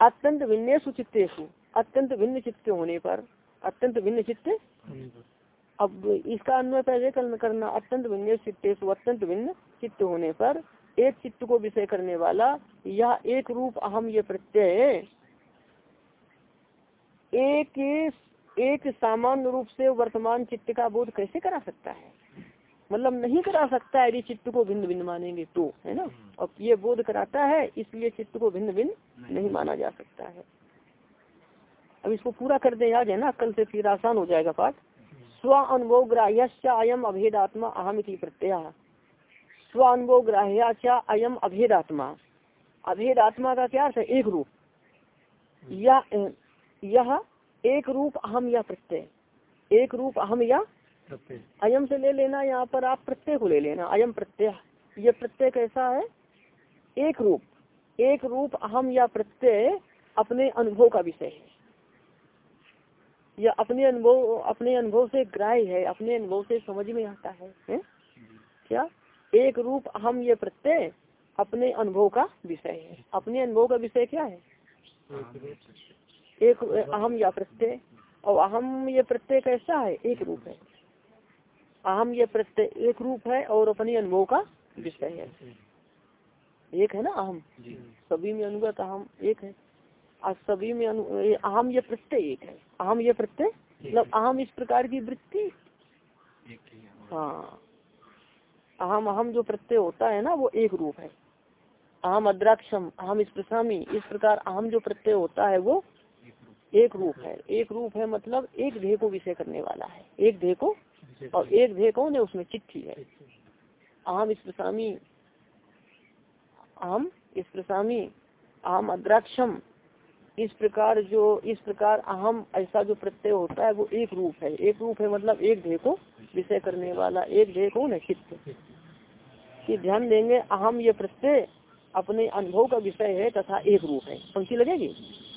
अत्यंत भिन्नेशु चित्तेशु अत्यंत भिन्न चित्त होने पर अत्यंत भिन्न चित्त अब इसका अन्वय पहले करना अत्यंत भिन्न चित्तेशु अत्यंत भिन्न चित्त होने पर एक चित्त को विषय करने वाला यह एक रूप अहम ये प्रत्यय एक एक सामान्य रूप से वर्तमान चित्त का बोध कैसे करा सकता है? मतलब नहीं करा सकता यदि चित्त को भिन्न भिन्न मानेंगे तो है ना? अब ये बोध कराता है इसलिए चित्त को भिन्न भिन्न नहीं माना जा सकता है। अब इसको पूरा कर दे याद है ना? कल से फिर आसान हो जाएगा पाठ। स्व अनुभव ग्राह्य अयम अभेदात्मा अहम इति प्रत्यय। स्व अनुभव ग्राह्य अयम अभेद आत्मा अभेद आत्मा का क्या अर्थ है? एक रूप। या यह एक रूप अहम या प्रत्यय। एक रूप अहम या अयम से ले लेना यहाँ पर आप प्रत्यय को ले लेना अयम प्रत्यय। ये प्रत्यय कैसा है? एक रूप एक रूप अहम या प्रत्यय अपने अनुभव का विषय है। या अपने अनुभव अपने अनुभव से ग्राह्य है अपने अनुभव से समझ में आता है, है? क्या? एक रूप अहम ये प्रत्यय अपने अनुभव का विषय है। अपने अनुभव का विषय क्या है? एक अहम या प्रत्यय। और अहम ये प्रत्यय कैसा है? एक रूप है। अहम यह प्रत्यय एक रूप है और अपने अनुभव का विषय है। एक है ना अहम? सभी में अनुगत अहम एक है। सभी में अनु अहम यह प्रत्यय एक है। अहम यह प्रत्यय? मतलब अहम इस प्रकार की वृत्ति? हाँ अहम अहम जो प्रत्यय होता है ना वो एक रूप है। अहम अद्राक्षम अहम स्पृशामी इस प्रकार अहम जो प्रत्यय होता है वो एक रूप। है। एक रूप है मतलब एक ध्येय को विषय करने वाला है। एक ध्येय को और एक ध्येय कौन है उसमें चिट्ठी है। अहम स्पृशामी अहम स्पृशामी अहम अद्राक्षम इस प्रकार जो इस प्रकार अहम ऐसा जो प्रत्यय होता है वो एक रूप है। एक रूप है मतलब एक ध्येय को विषय करने वाला एक ध्येय कौन है? चित्त। कि ध्यान देंगे अहम ये प्रत्यय अपने अनुभव का विषय है तथा एक रूप है। पंक्ति लगेगी?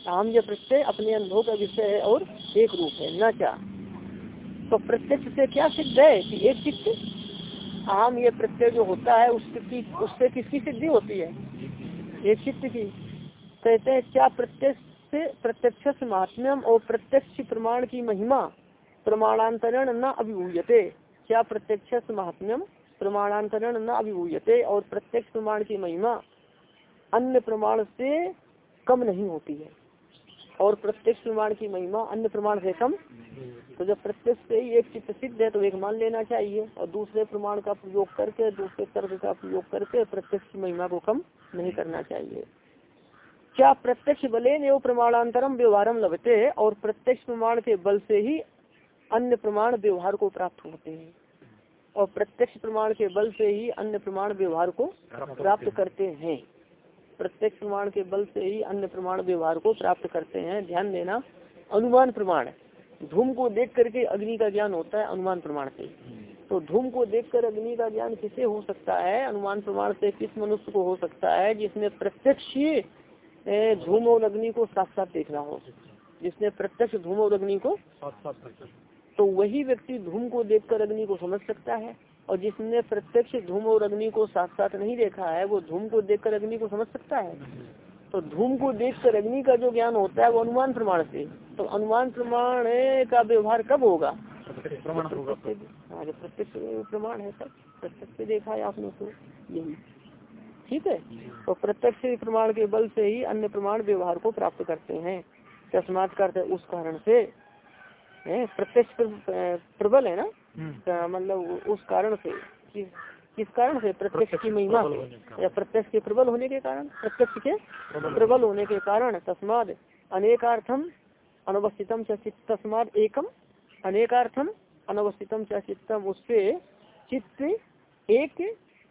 अहम ये प्रत्यय अपने अनुभव का विषय है और एक रूप है। न क्या? तो प्रत्यक्ष से क्या सिद्ध है कि एक चित्त अहम ये प्रत्यय जो होता है, उसकी उससे किसकी सिद्धि होती है? एक चित्त की। कहते हैं, क्या प्रत्यक्ष प्रत्यक्ष महात्म्यम और प्रत्यक्ष प्रमाण की महिमा प्रमाणांतरण न अभिभूयते। क्या प्रत्यक्ष महात्म्यम प्रमाणांतरण न अभिभूयते और प्रत्यक्ष प्रमाण की महिमा अन्य प्रमाण से कम नहीं होती है? और प्रत्यक्ष प्रमाण की महिमा अन्य प्रमाण से कम तो जब प्रत्यक्ष से ही एक चित्त सिद्ध है तो एक मान लेना चाहिए। और दूसरे प्रमाण का प्रयोग करके दूसरे तर्क का प्रयोग करके प्रत्यक्ष की महिमा को कम नहीं करना चाहिए। क्या प्रत्यक्ष बले एवं प्रमाणांतरम व्यवहारम लभते है और प्रत्यक्ष प्रमाण के बल से ही अन्य प्रमाण व्यवहार को प्राप्त होते हैं? और प्रत्यक्ष प्रमाण के बल से ही अन्य प्रमाण व्यवहार को प्राप्त करते हैं। प्रत्यक्ष प्रमाण के बल से ही अन्य प्रमाण व्यवहार को प्राप्त करते हैं। ध्यान देना अनुमान प्रमाण धूम को देख करके अग्नि का ज्ञान होता है अनुमान प्रमाण से। तो धूम को देखकर अग्नि का ज्ञान किसे हो सकता है? अनुमान प्रमाण से किस मनुष्य को हो सकता है जिसने प्रत्यक्ष धूम और अग्नि को साथ साथ देख रहा हो? जिसने प्रत्यक्ष धूम और अग्नि को तो वही व्यक्ति धूम को देखकर अग्नि को समझ सकता है। और जिसने प्रत्यक्ष धूम और अग्नि को साथ साथ नहीं देखा है वो धूम को देखकर अग्नि को समझ सकता है। तो धूम को देखकर अग्नि का जो ज्ञान होता है वो अनुमान प्रमाण से। तो अनुमान प्रमाण का व्यवहार कब होगा? प्रमाण होगा। हाँ, प्रत्यक्ष प्रमाण है सब। प्रत्यक्ष देखा है आपने तो यही। ठीक है? तो प्रत्यक्ष प्रमाण के बल से ही अन्य प्रमाण व्यवहार को प्राप्त करते हैं। तस्मात करते उस कारण से। प्रत्यक्ष प्रबल है ना? मतलब उस कारण से किस किस कारण से? प्रत्यक्ष की महिमा से। या प्रत्यक्ष के प्रबल होने के कारण? प्रत्यक्ष के प्रबल होने के कारण तस्माद अनेकार्थम अनवस्थितम च तस्माद एकम अनेकार्थम अनवस्थितम चित्तम। उससे चित्त एक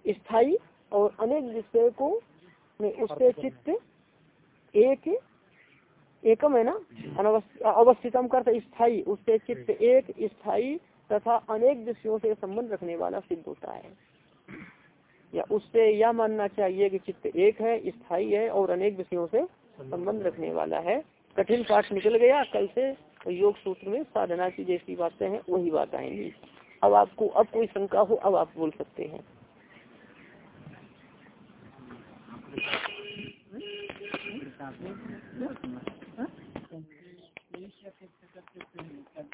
स्थायी और अनेक विषय को उससे चित्त एक एकम है ना? अवस्थितम कर स्थायी उससे चित्त एक स्थायी तथा अनेक विषयों से संबंध रखने वाला सिद्ध होता है। या उससे यह मानना चाहिए कि चित्त एक है स्थायी है और अनेक विषयों से संबंध रखने वाला है। कठिन पाठ निकल गया, कल से योग सूत्र में साधना की जैसी बातें हैं, वही बात आएँगी। अब आपको, अब कोई शंका हो, अब आप बोल सकते हैं।